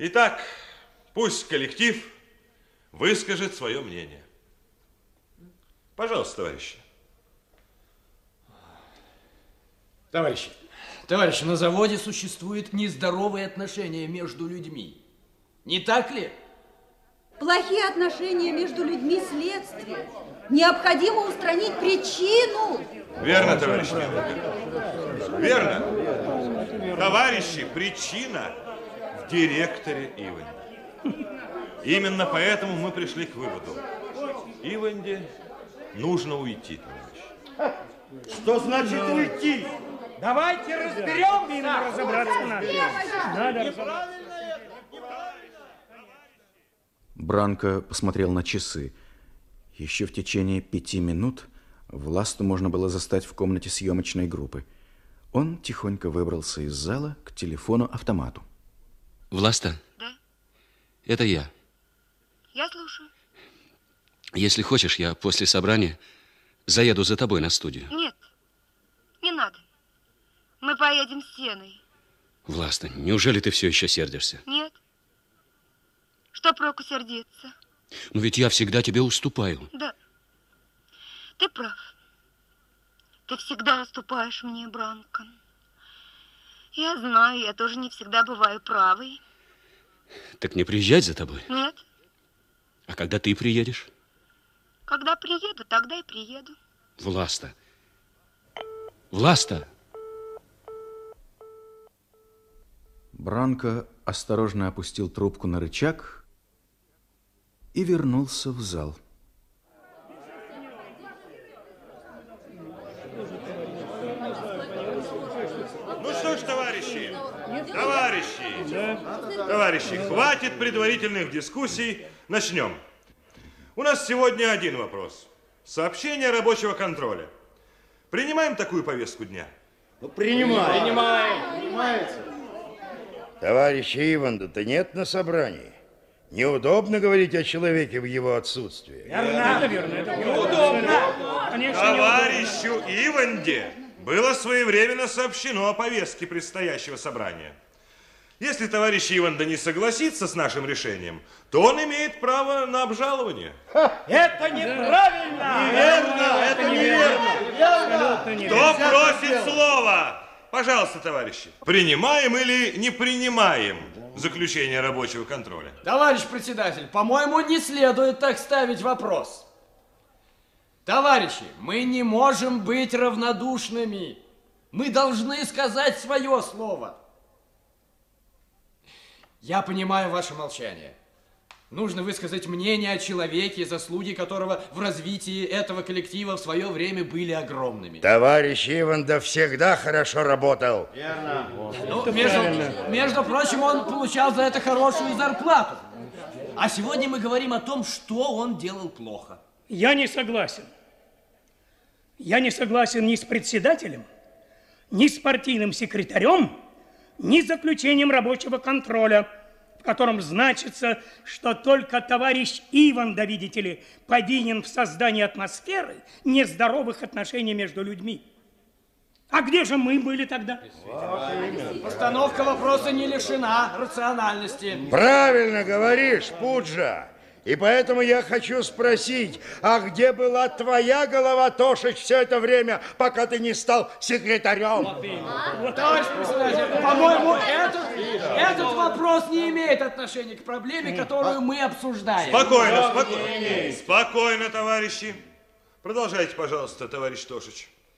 Итак, пусть коллектив выскажет свое мнение. Пожалуйста, товарищи. Товарищи, товарищи, на заводе существуют нездоровые отношения между людьми. Не так ли? Плохие отношения между людьми – следствие. Необходимо устранить причину. Верно, товарищ. Верно. Товарищи, причина директоре Иванде. Именно поэтому мы пришли к выводу. Иванде нужно уйти, товарищ. Что значит уйти? Давайте разберемся. Именно разобраться надо. Надо разобраться. Бранко посмотрел на часы. Еще в течение пяти минут Власту можно было застать в комнате съемочной группы. Он тихонько выбрался из зала к телефону-автомату. Власта? Да? Это я. Я слушаю. Если хочешь, я после собрания заеду за тобой на студию. Нет, не надо. Мы поедем с Сеной. Власта, неужели ты все еще сердишься? Нет. Что проку сердиться? Ну ведь я всегда тебе уступаю. Да. Ты прав. Ты всегда уступаешь мне, Бранко. Я знаю, я тоже не всегда бываю правой. Так не приезжать за тобой? Нет. А когда ты приедешь? Когда приеду, тогда и приеду. Власта. Власта! Бранко осторожно опустил трубку на рычаг и вернулся в зал. Товарищи, товарищи, товарищи, хватит предварительных дискуссий, начнем. У нас сегодня один вопрос. Сообщение рабочего контроля. Принимаем такую повестку дня? Ну, принимай. Принимаем. Товарища Иванда-то нет на собрании. Неудобно говорить о человеке в его отсутствии. Верно. Это верно. Это Неудобно. Конечно, неудобно. Товарищу Иванде было своевременно сообщено о повестке предстоящего собрания. Если товарищ Иванда не согласится с нашим решением, то он имеет право на обжалование. Это неправильно. Неверно. Это неверно. Кто просит слова? Пожалуйста, товарищи. Принимаем или не принимаем заключение рабочего контроля? Товарищ председатель, по-моему, не следует так ставить вопрос. Товарищи, мы не можем быть равнодушными. Мы должны сказать свое слово. Я понимаю ваше молчание. Нужно высказать мнение о человеке, заслуги которого в развитии этого коллектива в свое время были огромными. Товарищ Иванда всегда хорошо работал. Ну, между, между прочим, он получал за это хорошую зарплату. А сегодня мы говорим о том, что он делал плохо. Я не согласен. Я не согласен ни с председателем, ни с партийным секретарем, ни с заключением рабочего контроля, в котором значится, что только товарищ Иван, да видите ли, повинен в создании атмосферы нездоровых отношений между людьми. А где же мы были тогда? Постановка вопроса не лишена рациональности. Правильно говоришь, Пуджа. И поэтому я хочу спросить, а где была твоя голова, Тошич, все это время, пока ты не стал секретарем? Товарищ председатель, по-моему, этот, этот вопрос не имеет отношения к проблеме, которую мы обсуждаем. Спокойно, спокойно. Спокойно, товарищи. Продолжайте, пожалуйста, товарищ Тошич.